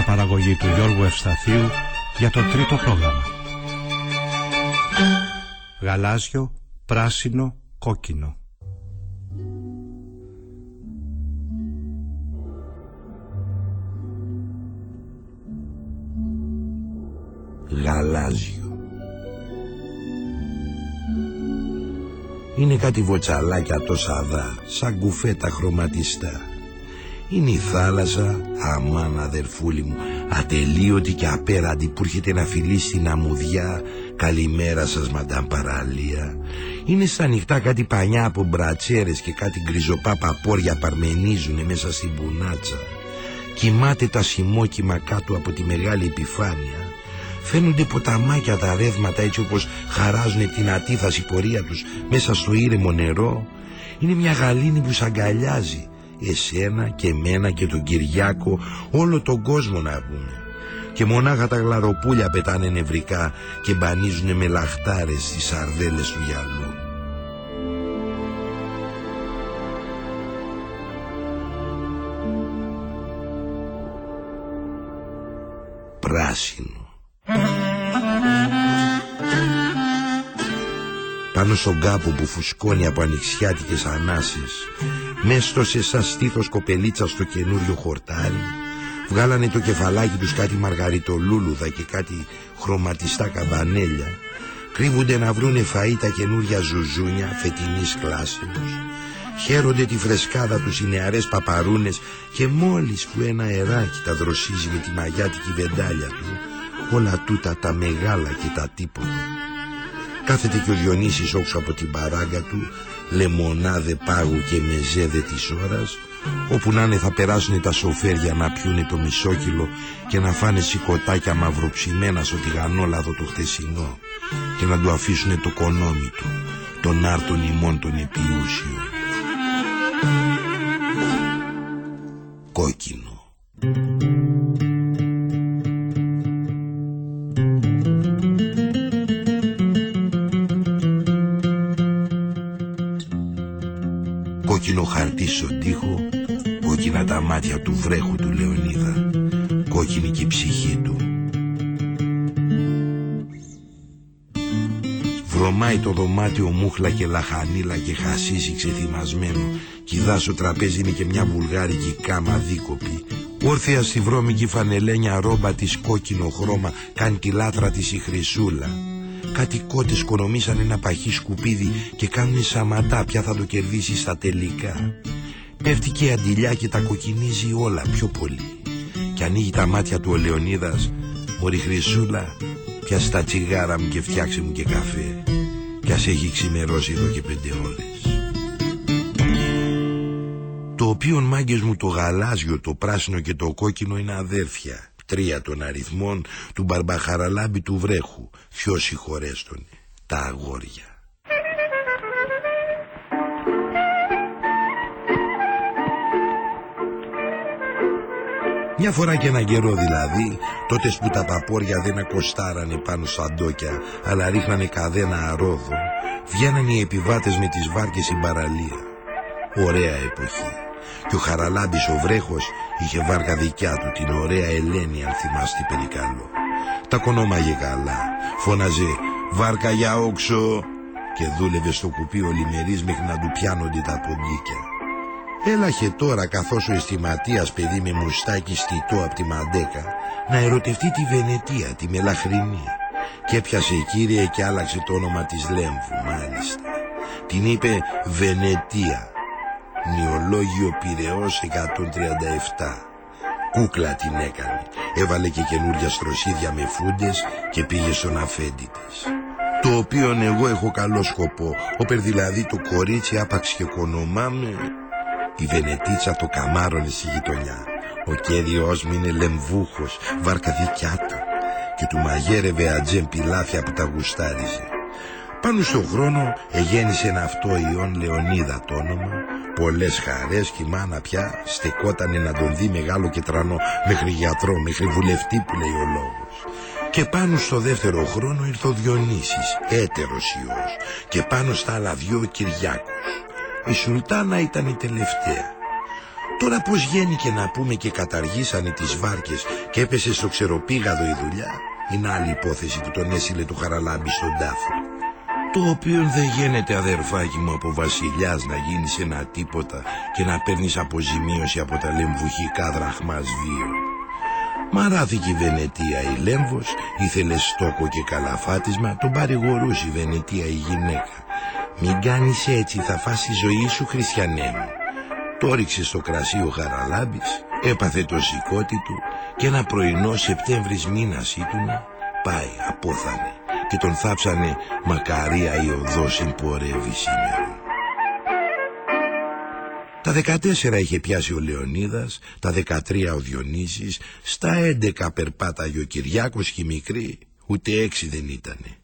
Μια παραγωγή του Γιώργου Ευσταθίου για το τρίτο πρόγραμμα. Γαλάζιο, πράσινο, κόκκινο. Γαλάζιο Είναι κάτι βοτσαλάκια τόσα δά, σαν κουφέτα χρωματιστά. Είναι η θάλασσα, αμάν αδερφούλη μου, ατελείωτη και απέραντη που έρχεται να φιλήσει στην αμμουδιά. Καλημέρα σας μαντάμ παραλία. Είναι στα ανοιχτά κάτι πανιά από μπρατσέρες και κάτι γκριζοπά παπόρια παρμενίζουνε μέσα στην μπουνάτσα. Κοιμάται τα σημόκιμα κάτω από τη μεγάλη επιφάνεια. Φαίνονται ποταμάκια τα ρεύματα έτσι όπως χαράζουν την ατίθαση πορεία τους μέσα στο ήρεμο νερό. Είναι μια γαλήνη που σ' αγκαλιάζει εσένα και εμένα και τον Κυριάκο όλο τον κόσμο να βγουν και μονάχα τα γλαροπούλια πετάνε νευρικά και μπανίζουν με λαχτάρες στις σαρδέλες του γυαλού. Πράσινο. Πάνω στον κάπο που φουσκώνει από ανοιξιάτικες ανάσες μέστοσε σαν στήθος κοπελίτσα στο καινούριο χορτάρι βγάλανε το κεφαλάκι τους κάτι μαργαριτολούλουδα και κάτι χρωματιστά καμπανέλια κρύβονται να βρούνε φαΐ τα καινούρια ζουζούνια φετινής κλάσεως χαίρονται τη φρεσκάδα τους οι νεαρές παπαρούνες και μόλις που ένα αεράκι τα δροσίζει με τη μαγιάτικη βεντάλια του όλα τούτα τα μεγάλα και τα τίποτα κάθεται και ο Διονύσης όξω από την παράγκα του λεμονάδε πάγου και μεζέδε της ώρας όπου να είναι θα περάσουν τα σοφέρια να πιούνε το μισόκιλο και να φάνε σηκωτάκια μαυροψημένα στο τηγανόλαδο το χτεσινό και να του αφήσουν το κονόμι του τον άρτον ημών τον επιούσιο. Κόκκινο Κόκκινο χαρτί στον τοίχο Κόκκινα τα μάτια του βρέχου του Λεωνίδα Κόκκινη και η ψυχή του. Βρωμάει το δωμάτιο μούχλα και λαχανίλα και χασίσι ξεθυμασμένο. Κιδά στο τραπέζι είναι και μια βουλγάρικη κάμα δίκοπη. Όρθια στη βρώμικη φανελένια ρόμπα της κόκκινο χρώμα Κάνει τη λάτρα της η χρυσούλα Κάτι κότες κονομήσαν ένα παχύ σκουπίδι και κάνουν σαματά ποια θα το κερδίσει στα τελικά. Πέφτει και η αντιλιά και τα κοκκινίζει όλα πιο πολύ. Και ανοίγει τα μάτια του ο Λεωνίδας. Μωρή Χρυσούλα, πιάσε τα τσιγάρα μου και φτιάξε μου και καφέ. Κι ας έχει ξημερώσει εδώ και πέντε ώρες. Το οποίο μάγκες μου το γαλάζιο, το πράσινο και το κόκκινο είναι αδέρφια τρία των αριθμών του μπαρμπαχαραλάμπη του βρέχου. Ποιο συγχωρέστον, τα αγόρια. Μια φορά και ένα καιρό δηλαδή, τότε που τα παπόρια δεν ακοστάρανε πάνω στα ντόκια, αλλά ρίχνανε καδένα αρόδο, βγαίνανε οι επιβάτες με τις βάρκες στην παραλία. Ωραία εποχή. Και ο Χαραλάμπης ο βρέχος είχε βάρκα δικιά του την ωραία Ελένη αν θυμάστε περικαλώ. Τα κονόμαγε καλά, φώναζε βάρκα για όξο και δούλευε στο κουπί ο Λιμερής μέχρι να του πιάνονται τα ποντίκια. Έλαχε τώρα καθώς ο αισθηματίας παιδί με μουστάκι στιτό από τη Μαντέκα να ερωτευτεί τη Βενετία, τη Μελαχρινή και έπιασε κύριε και άλλαξε το όνομα της Λέμβου μάλιστα. Την είπε Βενετία Νεολόγιο Πυραιός 137 Κούκλα την έκανε. Έβαλε και καινούρια στροσίδια με φούντες Και πήγε στον αφέντη της. Το οποίο εγώ έχω καλό σκοπό. Όπερ δηλαδή το κορίτσι άπαξ και κονομάμε. Τη Βενετίτσα το καμάρωνε στη γειτονιά. Ο κέριος μείνε λεμβούχος, βάρκα δικιά του. Και του μαγέρευε ατζέμ πιλάφια που τα γουστάριζε. Πάνω στον χρόνο εγέννησε ένα αυτό ιόν Λεωνίδα το όνομα Πολλές χαρές και η μάνα πια στεκότανε να τον δει μεγάλο και τρανό μέχρι γιατρό, μέχρι βουλευτή που λέει ο λόγος. Και πάνω στο δεύτερο χρόνο ήρθε ο Διονύσης, έτερος ιός, και πάνω στα άλλα δυο ο Κυριάκος. Η Σουλτάνα ήταν η τελευταία. Τώρα πως γέννηκε να πούμε και καταργήσανε τις βάρκες και έπεσε στο ξεροπήγαδο η δουλειά, είναι άλλη υπόθεση που τον έσυλε το χαραλάμπι στον τάφο το οποίο δεν γίνεται αδερφάκι μου από βασιλιάς να γίνεις ένα τίποτα και να παίρνεις αποζημίωση από τα λεμβουχικά δραχμάς δύο. Μαράθηκε η Βενετία η Λέμβος, ήθελε στόκο και καλαφάτισμα, τον παρηγορούσε η Βενετία η γυναίκα. Μην κάνεις έτσι, θα φας τη ζωή σου χριστιανέ μου. Το ρίξε στο κρασί ο Χαραλάμπης, έπαθε το σηκώτη του και ένα πρωινό Σεπτέμβρης μήνας ήτουνα, πάει, απόθανε και τον θάψανε μακαρία η οδός εμπορεύει σήμερα. Τα δεκατέσσερα είχε πιάσει ο Λεωνίδας, τα δεκατρία ο Διονύσης, στα έντεκα περπάταγε ο Κυριάκος και η μικρή, ούτε έξι δεν ήτανε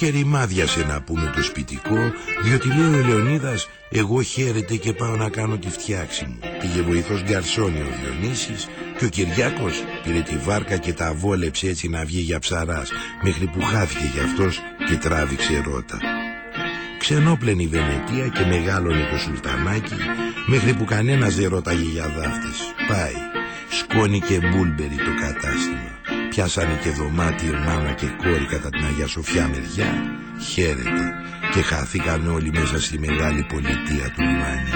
και ρημάδιασε να πούμε το σπιτικό διότι λέει ο Λεωνίδας εγώ χαίρετε και πάω να κάνω τη φτιάξη μου πήγε βοηθός γκαρσόνι ο Διονύσης και ο Κυριάκος πήρε τη βάρκα και τα βόλεψε έτσι να βγει για ψαράς μέχρι που χάθηκε κι αυτός και τράβηξε ρότα. Ξενόπλαινε η Βενετία και μεγάλωνε το σουλτανάκι μέχρι που κανένας δεν ρώταγε για δαύτες πάει σκόνη και μπούλμπερι το κατάστημα πιάσανε και δωμάτιο μάνα και κόρη κατά την Αγία Σοφιά μεριά, χαίρεται και χάθηκαν όλοι μέσα στη μεγάλη πολιτεία του Μάνη.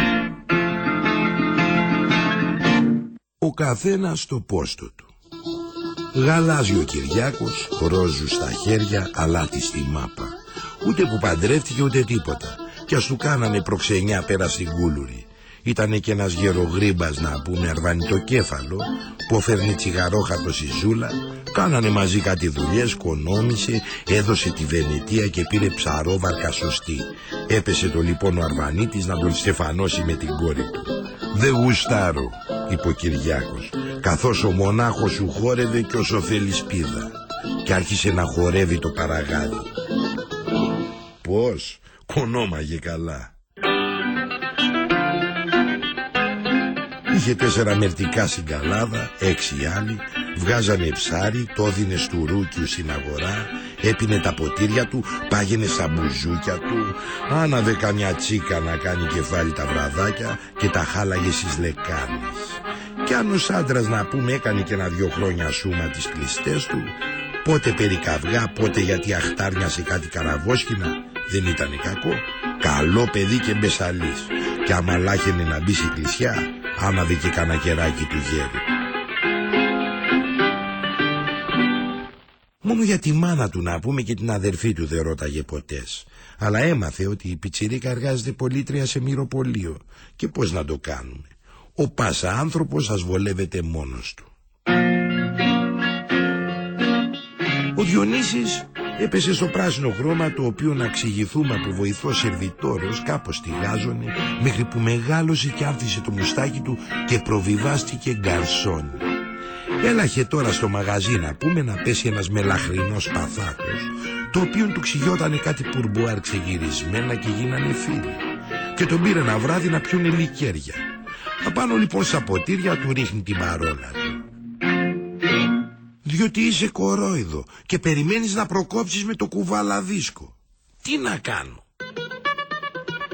Ο καθένας στο πόστο του. Γαλάζει ο Κυριάκος, ρόζου στα χέρια, αλάτι στη μάπα. Ούτε που παντρεύτηκε ούτε τίποτα. Κι ας του κάνανε προξενιά πέρα στην κούλουρη. Ήτανε και ένας γερογρήμπας να πούμε αρβανιτοκέφαλο που φέρνει τσιγαρόχαρτο στη ζούλα Κάνανε μαζί κάτι δουλειές, κονόμησε, έδωσε τη Βενετία και πήρε ψαρόβαρκα σωστή. Έπεσε το λοιπόν ο Αρβανίτης να τον στεφανώσει με την κόρη του. «Δε γουστάρω», είπε ο Κυριάκος, καθώς ο μονάχος σου χόρευε και όσο θέλεις σπίδα. Και άρχισε να χορεύει το παραγάδι. Πώς, κονόμαγε καλά. Είχε τέσσερα μερτικά στην καλάδα, έξι άλλοι, βγάζανε ψάρι, το έδινε στου ρούκιου στην αγορά, έπινε τα ποτήρια του, πάγαινε στα μπουζούκια του, άναβε καμιά τσίκα να κάνει κεφάλι τα βραδάκια και τα χάλαγε στις λεκάνες. Κι αν ο άντρας να πούμε έκανε και ένα δυο χρόνια σούμα τις κλειστές του, πότε περί καυγά, πότε γιατί αχτάρνιασε κάτι καραβόσκοινα, δεν ήταν κακό, καλό παιδί και μπεσαλής. Κι άμα λάχαινε να μπει σε κλεισιά, άναβε και κανένα κεράκι του γέρου. Μόνο για τη μάνα του να πούμε και την αδερφή του δεν ρώταγε ποτές. Αλλά έμαθε ότι η πιτσιρίκα εργάζεται πολίτρια σε μυροπολείο. Και πώς να το κάνουμε. Ο πάσα άνθρωπος σας βολεύεται μόνος του. Ο Διονύσης έπεσες στο πράσινο χρώμα το οποίο να εξηγηθούμε από βοηθός σερβιτόρος κάπως γάζωνε μέχρι που μεγάλωσε και άρθισε το μουστάκι του και προβιβάστηκε γκαρσόνι. Έλαχε τώρα στο μαγαζί να πούμε να πέσει ένας μελαχρινός παθάκος το οποίο του ξυγιότανε κάτι πουρμπουάρ ξεγυρισμένα και γίνανε φίλοι και τον πήρε ένα βράδυ να πιούνε λικέρια. Απάνω λοιπόν στα ποτήρια του ρίχνει την παρόλα του. Διότι είσαι κορόιδο και περιμένεις να προκόψεις με το κουβαλαδίσκο. Τι να κάνω;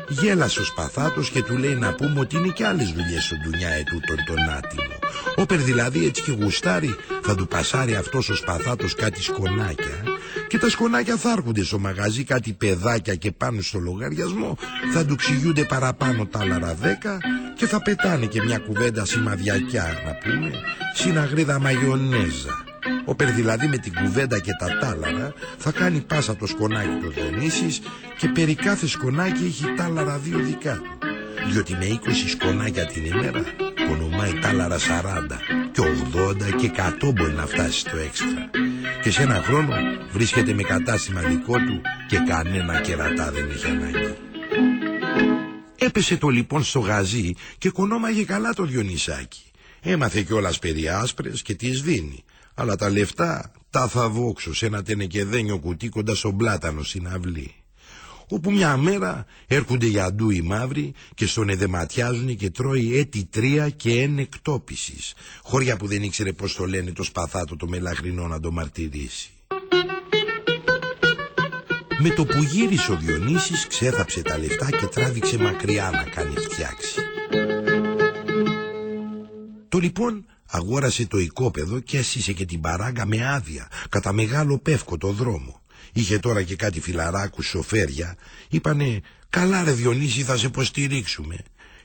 Γέλασε ο Σπαθάτος και του λέει να πούμε ότι είναι και άλλες δουλειές στον Ντουνιά ετούτον τον άτιμο. Όπερ δηλαδή έτσι και γουστάρει θα του πασάρει αυτός ο Σπαθάτος κάτι σκονάκια και τα σκονάκια θα έρχονται στο μαγαζί κάτι παιδάκια και πάνω στο λογαριασμό θα του ξηγούνται παραπάνω τα άλλα δέκα και θα πετάνε και μια κουβέντα σημαδιακιά να πούμε συναγρίδα μαγιονέζα. Όπερ δηλαδή με την κουβέντα και τα τάλαρα θα κάνει πάσα το σκονάκι του Διονύσης και περί κάθε σκονάκι έχει τάλαρα δύο δικά του. Διότι με 20 σκονάκια την ημέρα ονομάει τάλαρα 40 και 80 και 100 μπορεί να φτάσει στο έξτρα. Και σε ένα χρόνο βρίσκεται με κατάστημα δικό του και κανένα κερατά δεν έχει ανάγκη. Έπεσε το λοιπόν στο γαζί και κονόμαγε καλά το Διονυσάκι. Έμαθε κιόλας περί άσπρες και τις δίνει. Αλλά τα λεφτά τα θα βόξω σε ένα τενεκεδένιο κουτί κοντά στον πλάτανο στην αυλή. Όπου μια μέρα έρχονται για ντου οι μαύροι και στον εδεματιάζουν και τρώει έτη τρία και εν εκτόπισης. Χώρια που δεν ήξερε πως το λένε το σπαθάτο το μελαχρινό να το μαρτυρήσει. Με το που γύρισε ο Διονύσης ξέθαψε τα λεφτά και τράβηξε μακριά να κάνει φτιάξει. Το λοιπόν αγόρασε το οικόπεδο και έσυσε και την παράγκα με άδεια κατά μεγάλο πεύκο το δρόμο. Είχε τώρα και κάτι φιλαράκου σοφέρια. Είπανε «Καλά ρε Διονύση θα σε υποστηρίξουμε»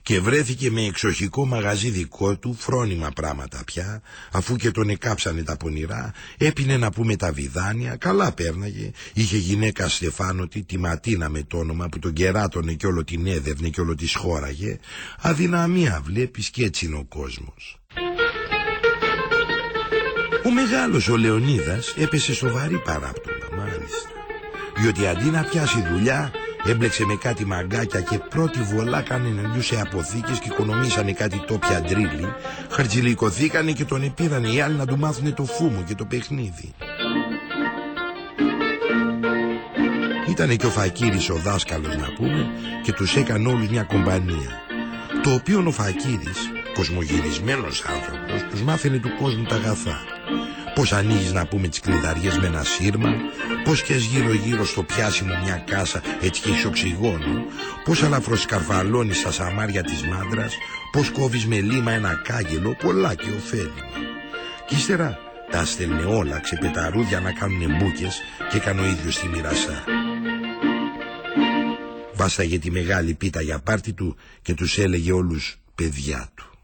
και βρέθηκε με εξοχικό μαγαζί δικό του, φρόνημα πράγματα πια, αφού και τον εκάψανε τα πονηρά, έπινε να πούμε τα βιδάνια, καλά πέρναγε, είχε γυναίκα Στεφάνοτη, τη Ματίνα με το όνομα που τον κεράτωνε και όλο την έδευνε και όλο της χώραγε, αδυναμία βλέπεις και έτσι είναι ο κόσμος. Ο μεγάλος ο Λεωνίδας έπεσε σοβαρή παράπτωμα, μάλιστα. Διότι αντί να πιάσει δουλειά, έμπλεξε με κάτι μαγκάκια και πρώτη βολά κάνε σε αποθήκες και οικονομήσανε κάτι τόπια ντρίλι, χαρτζηλικοθήκανε και τον επήρανε οι άλλοι να του μάθουνε το φούμο και το παιχνίδι. Ήτανε και ο Φακύρης ο δάσκαλος να πούμε και τους έκανε όλους μια κομπανία. Το οποίο ο Φακύρης, κοσμογυρισμένος άνθρωπος, τους μάθαινε του κόσμου τα αγαθά. Πώς ανοίγεις να πούμε τις κλειδαριές με ένα σύρμα, πώς και γύρω γύρω στο πιάσιμο μια κάσα έτσι και έχει οξυγόνο, πώς αλαφροσκαρφαλώνεις τα σαμάρια της μάντρας, πώς κόβεις με λίμα ένα κάγκελο, πολλά και ωφέλιμα; Κι ύστερα τα στέλνε όλα ξεπεταρούδια να κάνουν μπούκες και έκανε ο ίδιος τη μοιρασά. Βάσταγε τη μεγάλη πίτα για πάρτι του και τους έλεγε όλους παιδιά του.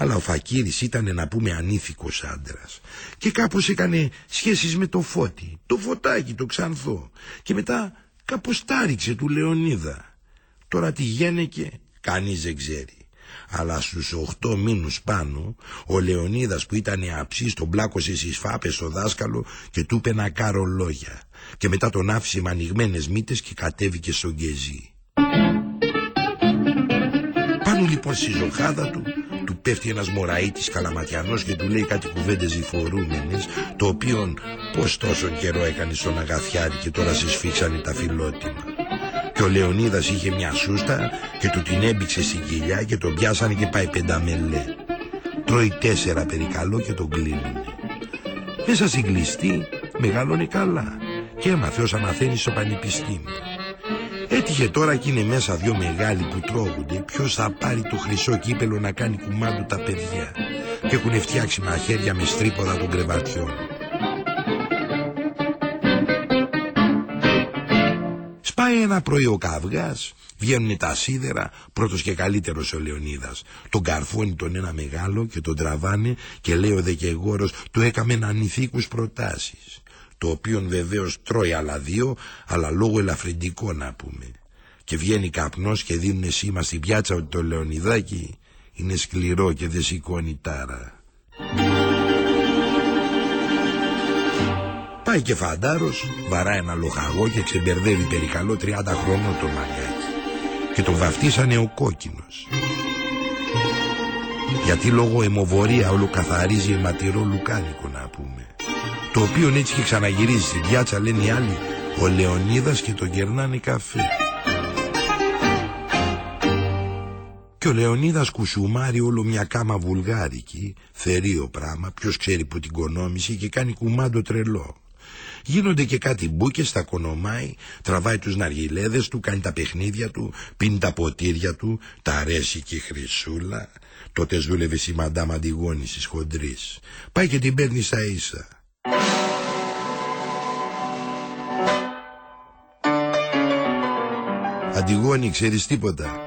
Αλλά ο Φακύρης ήταν να πούμε ανήθικος άντρας και κάπως έκανε σχέσεις με το φώτι, το φωτάκι, το ξανθό και μετά κάπως τάριξε του Λεωνίδα. Τώρα τι γένεκε κανείς δεν ξέρει. Αλλά στους οχτώ μήνους πάνω ο Λεωνίδας που ήταν αψής τον πλάκωσε στις φάπες στο δάσκαλο και του είπε να κάρω λόγια και μετά τον άφησε με ανοιγμένες μύτες και κατέβηκε στον Γκεζί. Πάνω λοιπόν στη ζωχάδα του του πέφτει ένας μωραΐτης καλαματιανός και του λέει κάτι κουβέντες διφορούμενες το οποίον πως τόσο καιρό έκανε στον αγαθιάρι και τώρα σε σφίξανε τα φιλότιμα. Και ο Λεωνίδας είχε μια σούστα και του την έμπηξε στην κοιλιά και τον πιάσανε και πάει πενταμελέ. Τρώει τέσσερα περικαλό και τον κλείνουνε. Μέσα στην κλειστή μεγαλώνει καλά και έμαθε όσα μαθαίνει στο πανεπιστήμιο. Έτυχε τώρα και είναι μέσα δυο μεγάλοι που τρώγονται Ποιος θα πάρει το χρυσό κύπελο να κάνει κουμάντου τα παιδιά Και έχουν φτιάξει μαχαίρια με στρίποδα των κρεβατιών Σπάει ένα πρωί ο καυγάς Βγαίνουν τα σίδερα, πρώτος και καλύτερος ο Λεωνίδας. Τον καρφώνει τον ένα μεγάλο και τον τραβάνε και λέει ο Δεκεγόρος του έκαμε ανηθίκους προτάσεις το οποίον βεβαίως τρώει άλλα δύο, αλλά λόγω ελαφρυντικό να πούμε. Και βγαίνει καπνός και δίνουν σήμα στην πιάτσα ότι το Λεωνιδάκι είναι σκληρό και δεν σηκώνει τάρα. Πάει και φαντάρος, βαράει ένα λοχαγό και ξεμπερδεύει περικαλό 30 χρόνων το μαγιάκι. Και τον βαφτίσανε ο κόκκινος. Γιατί λόγω αιμοβορία όλο καθαρίζει αιματηρό λουκάνικο να πούμε το οποίο έτσι και ξαναγυρίζει στην πιάτσα λένε οι άλλοι ο Λεωνίδας και τον κερνάνε καφέ και ο Λεωνίδας κουσουμάρει όλο μια κάμα βουλγάρικη θερίο πράγμα ποιος ξέρει που την κονόμησε και κάνει κουμάντο τρελό Γίνονται και κάτι μπούκες, τα κονομάει, τραβάει τους ναργιλέδες του, κάνει τα παιχνίδια του, πίνει τα ποτήρια του, τα αρέσει και η χρυσούλα. Τότε δούλευε η μαντάμα Αντιγόνης της χοντρής. Πάει και την παίρνει στα ίσα. Αντιγόνη, ξέρεις τίποτα.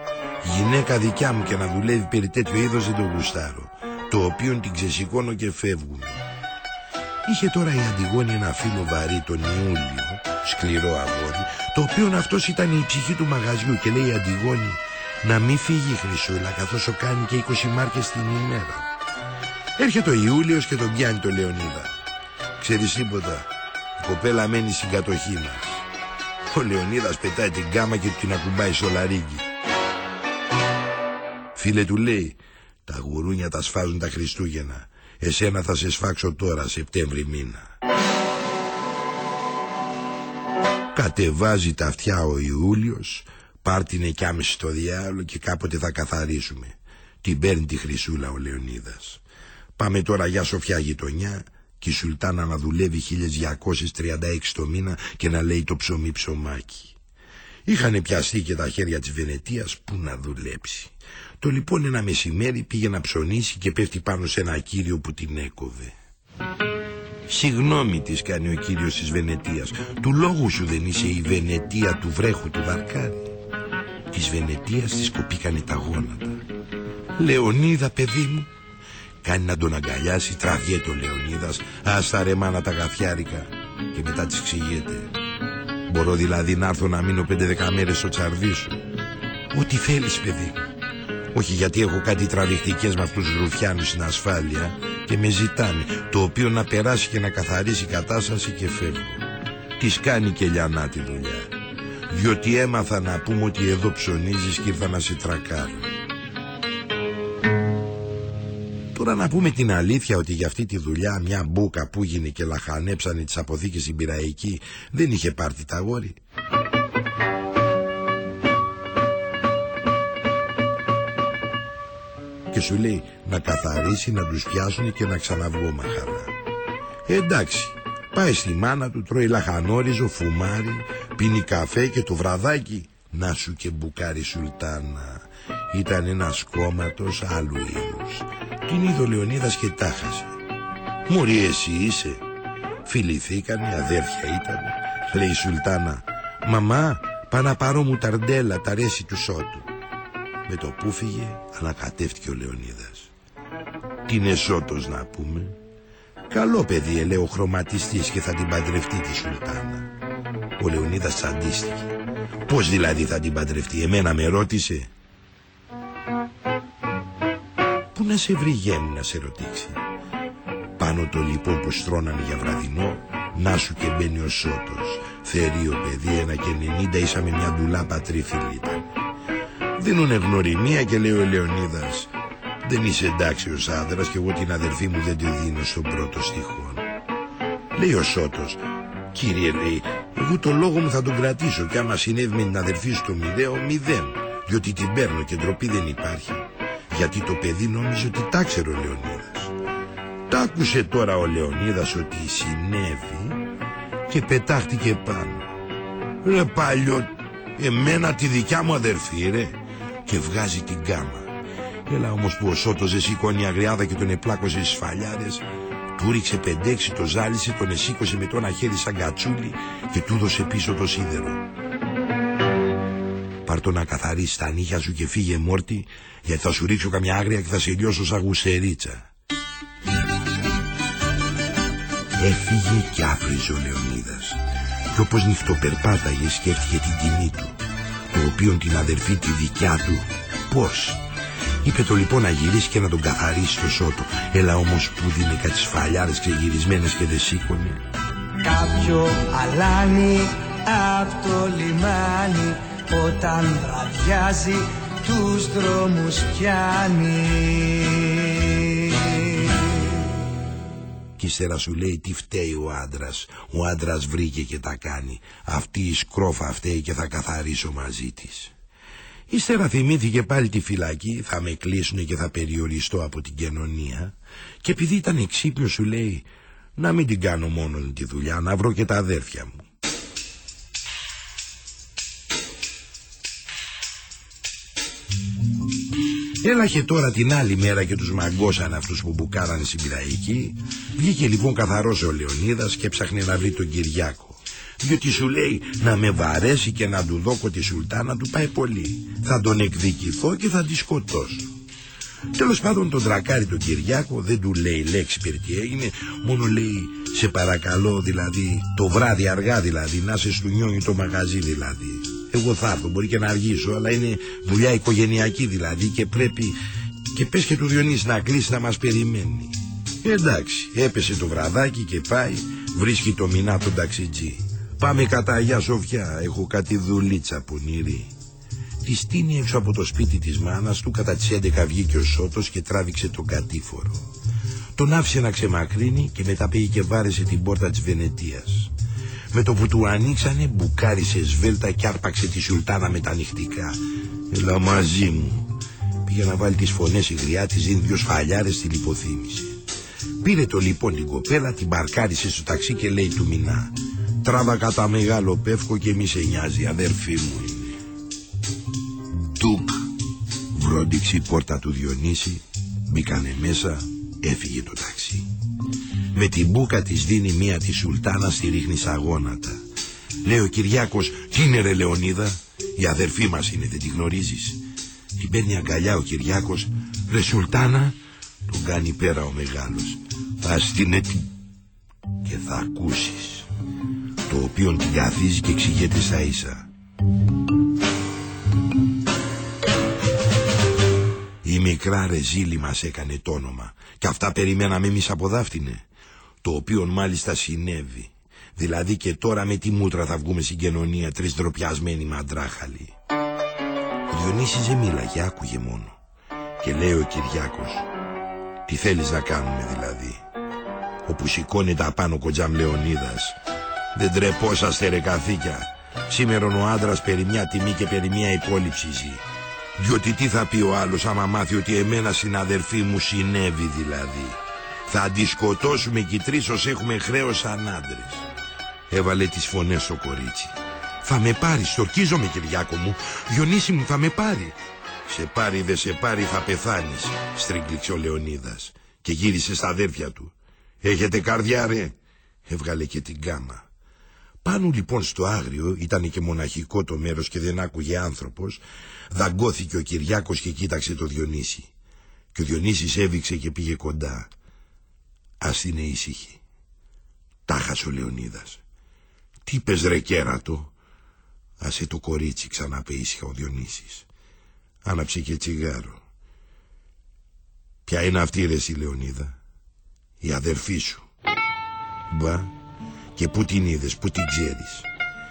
Γυναίκα δικιά μου και να δουλεύει περί τέτοιο είδος δεν το γουστάρω. Το οποίο την ξεσηκώνω και φεύγουμε. Είχε τώρα η Αντιγόνη ένα φίλο βαρύ τον Ιούλιο, σκληρό αγόρι, το οποίο αυτός ήταν η ψυχή του μαγαζιού και λέει η Αντιγόνη να μην φύγει η Χρυσούλα καθώς ο κάνει και 20 μάρκες την ημέρα. Έρχεται ο Ιούλιος και τον πιάνει το Λεωνίδα. Ξέρεις τίποτα, η κοπέλα μένει στην κατοχή μας. Ο Λεωνίδας πετάει την κάμα και του την ακουμπάει στο λαρίκι. Φίλε του λέει, τα γουρούνια τα σφάζουν τα Χριστούγεννα. Εσένα θα σε σφάξω τώρα, Σεπτέμβρη μήνα. Κατεβάζει τα αυτιά ο Ιούλιος, πάρτινε κι άμεσης στο διάλογο και κάποτε θα καθαρίσουμε. Την παίρνει τη χρυσούλα ο Λεωνίδας. Πάμε τώρα για Σοφιά γειτονιά και η Σουλτάνα να δουλεύει 1236 το μήνα και να λέει το ψωμί ψωμάκι. Είχανε πιαστεί και τα χέρια της Βενετίας που να δουλέψει. Το λοιπόν ένα μεσημέρι πήγε να ψωνίσει και πέφτει πάνω σε ένα κύριο που την έκοβε. Συγγνώμη της κάνει ο κύριος της Βενετίας. Του λόγου σου δεν είσαι η Βενετία του βρέχου του Βαρκάρι. Της Βενετίας της κοπήκανε τα γόνατα. Λεωνίδα παιδί μου. Κάνει να τον αγκαλιάσει, τραβιέται ο Λεωνίδας. Άστα ρε μάνα τα γαφιάρικα. Και μετά της ξηγείται. Μπορώ δηλαδή να έρθω να μείνω πέντε δέκα μέρες στο τσαρδί σου. Ό,τι θέλεις παιδί μου. Όχι γιατί έχω κάτι τραβηχτικές με αυτούς τους ρουφιάνους στην ασφάλεια και με ζητάνε το οποίο να περάσει και να καθαρίσει η κατάσταση και φεύγω. Της κάνει και λιανά τη δουλειά. Διότι έμαθα να πούμε ότι εδώ ψωνίζεις και ήρθα να σε τρακάρω. Τώρα να πούμε την αλήθεια ότι για αυτή τη δουλειά μια μπούκα που γίνει και λαχανέψανε τις αποθήκες στην Πυραϊκή δεν είχε πάρει τα γόρη. Και σου λέει να καθαρίσει, να τους πιάσουν και να ξαναβγώ μαχαρά. Ε, εντάξει, πάει στη μάνα του, τρώει λαχανόριζο, φουμάρι, πίνει καφέ και το βραδάκι να σου και μπουκάρι σουλτάνα. Ήταν ένας κόμματος άλλου είδους. Την είδε ο Λεωνίδας και τάχασε. Μωρή εσύ είσαι. Φιληθήκανε, αδέρφια ήταν. Λέει η Σουλτάνα. Μαμά, πά να πάρω μου ταρντέλα, τα ρέση του σώτου. Με το που φύγε, ανακατεύτηκε ο Λεωνίδας. Τι εσώτος να πούμε; Καλό παιδί, ελέει ο χρωματιστής και θα την παντρευτεί τη Σουλτάνα. Ο Λεωνίδας τσαντίστηκε. Πώς δηλαδή θα την παντρευτεί, εμένα με ρώτησε. Πού να σε βρει γέμι να σε ρωτήξει. Πάνω το λοιπόν που στρώνανε για βραδινό, να σου και μπαίνει ο Σώτος. Θερίο παιδί, ένα και ενενήντα ίσα με μια ντουλά πατρίφιλη ήταν. Δίνουνε γνωριμία και λέει ο Λεωνίδας Δεν είσαι εντάξιος άντρας και εγώ την αδερφή μου δεν τη δίνω στον πρώτο στιχόν Λέει ο Σώτος Κύριε λέει εγώ το λόγο μου θα τον κρατήσω και άμα συνέβη με την αδερφή σου το μηδέο μηδέν διότι την παίρνω και ντροπή δεν υπάρχει γιατί το παιδί νόμιζε ότι τα ξέρει ο Λεωνίδας Τ' άκουσε τώρα ο Λεωνίδας ότι συνέβη και πετάχτηκε πάνω Ρε παλιό εμένα τη δικιά μου αδερφή ρε και βγάζει την κάμα. Έλα όμως που ο Σώτος δεν σηκώνει αγριάδα και τον επλάκωσε στις φαλιάρες, του ρίξε πεντέξι, το ζάλισε, τον εσήκωσε με το ένα χέρι σαν κατσούλι και του δώσε πίσω το σίδερο. Πάρ' το να καθαρίσει τα νύχια σου και φύγε μόρτι, γιατί θα σου ρίξω καμιά άγρια και θα σε λιώσω σαν γουσερίτσα. Έφυγε κι άφριζε ο Λεωνίδας. Και όπως νυχτοπερπάταγε σκέφτηκε την τιμή του το οποίον την αδερφή τη δικιά του πώς. Είπε το λοιπόν να γυρίσει και να τον καθαρίσει το σώτο. Έλα όμως που δίνει κάτι σφαλιάρες ξεγυρισμένες και δεν σήκωνε. Κάποιο αλάνι από το λιμάνι όταν βραδιάζει τους δρόμους πιάνει. Κι ύστερα σου λέει τι φταίει ο άντρας; Ο άντρας βρήκε και τα κάνει. Αυτή η σκρόφα φταίει και θα καθαρίσω μαζί της Ύστερα θυμήθηκε πάλι τη φυλακή Θα με κλείσουν και θα περιοριστώ από την κοινωνία Και επειδή ήταν εξύπνιο σου λέει Να μην την κάνω μόνο τη δουλειά Να βρω και τα αδέρφια μου Έλαχε τώρα την άλλη μέρα και τους μαγκώσαν αυτούς που μπουκάρανε στην πυραϊκή. Βγήκε λοιπόν καθαρός ο Λεωνίδας και ψάχνει να βρει τον Κυριάκο. Διότι σου λέει να με βαρέσει και να του δώκω τη σουλτάνα του πάει πολύ. Θα τον εκδικηθώ και θα τη σκοτώσω. Τέλος πάντων τον τρακάρι τον Κυριάκο δεν του λέει λέξη περί τι έγινε Μόνο λέει σε παρακαλώ δηλαδή το βράδυ αργά δηλαδή να σε στουνιώνει το μαγαζί δηλαδή Εγώ θα έρθω μπορεί και να αργήσω αλλά είναι δουλειά οικογενειακή δηλαδή και πρέπει και πες και του Διονύση να κλείσει να μας περιμένει Εντάξει έπεσε το βραδάκι και πάει βρίσκει το μηνά τον ταξιτζή Πάμε κατά Αγιά Σοφιά έχω κάτι δουλίτσα πονηρή Τη στείνει έξω από το σπίτι της μάνας του κατά τις 11 βγήκε ο Σώτος και τράβηξε τον κατήφορο. Τον άφησε να ξεμακρύνει και μετά πήγε και βάρεσε την πόρτα της Βενετίας. Με το που του ανοίξανε μπουκάρισε σβέλτα και άρπαξε τη σουλτάνα με τα νυχτικά. Έλα μαζί μου. Πήγε να βάλει τις φωνές η γριά της, δίνει δυο σφαλιάρες στη λιποθύμηση. Πήρε το λοιπόν την κοπέλα, την μπαρκάρισε στο ταξί και λέει του Μινά Τράβα κατά μεγάλο πεύκο και μη σε νοιάζει, αδέρφή μου είναι. Τουκ, βρόντιξε η πόρτα του Διονύση, μπήκανε μέσα, έφυγε το ταξί. Με την μπούκα της δίνει μία τη σουλτάνα στη ρίχνει σαγόνατα. Λέει ο Κυριάκος, τι είναι ρε Λεωνίδα, η αδερφή μας είναι, δεν τη γνωρίζεις. Την παίρνει αγκαλιά ο Κυριάκος, ρε σουλτάνα, τον κάνει πέρα ο μεγάλος. Θα στην έτη και θα ακούσεις. Το οποίο την καθίζει και εξηγείται στα ίσα. Μικρά ρεζίλη μας έκανε το όνομα και αυτά περιμέναμε εμείς από δάφτινε. Το οποίο μάλιστα συνέβη. Δηλαδή και τώρα με τη μούτρα θα βγούμε στην κοινωνία τρεις ντροπιασμένοι μαντράχαλοι. Ο Διονύσης δεν μίλαγε, άκουγε μόνο. Και λέει ο Κυριάκος, τι θέλεις να κάνουμε δηλαδή. Όπου σηκώνει τα πάνω κοντζάμ Λεωνίδας. Δεν τρεπόσαστε ρε καθήκια. Σήμερα ο άντρας περί μια τιμή και περί μια υπόλοιψη ζει. Διότι τι θα πει ο άλλος άμα μάθει ότι εμένα συναδελφοί μου συνέβη δηλαδή. Θα αντισκοτώσουμε κι τρεις ως έχουμε χρέος σαν άντρες. Έβαλε τις φωνές στο κορίτσι. Θα με πάρεις, στορκίζομαι Κυριάκο μου. Διονύση μου θα με πάρει. Σε πάρει δε σε πάρει θα πεθάνεις, στρίγκλιξε ο Λεωνίδας και γύρισε στα αδέρφια του. Έχετε καρδιά ρε, έβγαλε και την κάμα. Πάνω λοιπόν στο άγριο, ήταν και μοναχικό το μέρος και δεν άκουγε άνθρωπος, δαγκώθηκε ο Κυριάκος και κοίταξε το Διονύση. Και ο Διονύσης έβηξε και πήγε κοντά. Ας είναι ήσυχη. Τάχασε ο Λεωνίδας. Τι πες ρε κέρατο; Άσε το κορίτσι ξαναπέ ήσυχα ο Διονύσης. Άναψε και τσιγάρο. Ποια είναι αυτή ρε η Λεωνίδα; Η αδερφή σου. Μπα. Και πού την είδες, πού την ξέρεις;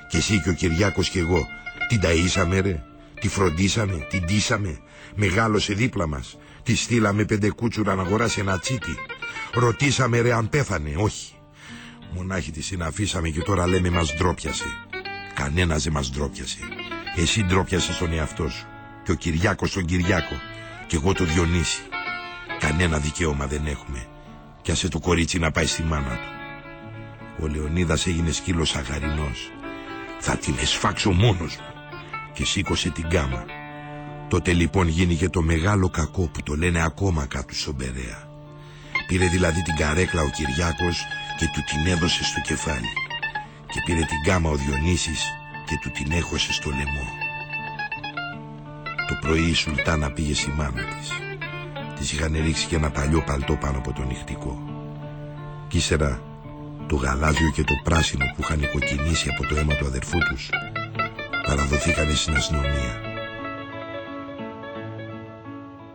Και εσύ και ο Κυριάκος και εγώ. Την ταΐσαμε ρε. Τη φροντίσαμε, την τίσαμε. Μεγάλωσε δίπλα μας. Τη στείλαμε πέντε κούτσουρα να αγοράσει ένα τσίτι. Ρωτήσαμε ρε αν πέθανε. Όχι. Μονάχη τη συναφήσαμε και τώρα λέμε μας ντρόπιασε. Κανένας δεν μας ντρόπιασε. Εσύ ντρόπιασες τον εαυτό σου και ο Κυριάκος τον Κυριάκο και εγώ το Διονύση. Κανένα δικαίωμα δεν έχουμε. Κι άσε το κορίτσι να πάει στη μάνα του. Ο Λεωνίδας έγινε σκύλος αγαρινός. Θα την εσφάξω μόνος μου. Και σήκωσε την κάμα. Τότε λοιπόν γίνηκε το μεγάλο κακό που το λένε ακόμα κάτω στον Περέα. Πήρε δηλαδή την καρέκλα ο Κυριάκος και του την έδωσε στο κεφάλι. Και πήρε την κάμα ο Διονύσης και του την έχωσε στο λαιμό. Το πρωί η Σουλτάνα πήγε στη μάνα της. Της είχαν ρίξει και ένα παλιό παλτό πάνω από το νυχτικό. Κι ύστερα το γαλάζιο και το πράσινο που είχαν κοκκινήσει από το αίμα του αδερφού τους παραδοθήκανε στην αστυνομία.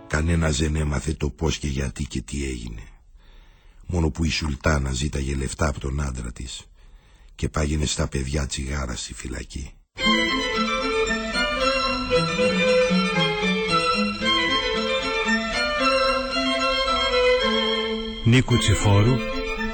Κανένας δεν έμαθε το πώς και γιατί και τι έγινε. Μόνο που η Σουλτάνα ζήταγε λεφτά από τον άντρα της και πάγαινε στα παιδιά τσιγάρα στη φυλακή. Νίκου Τσιφόρου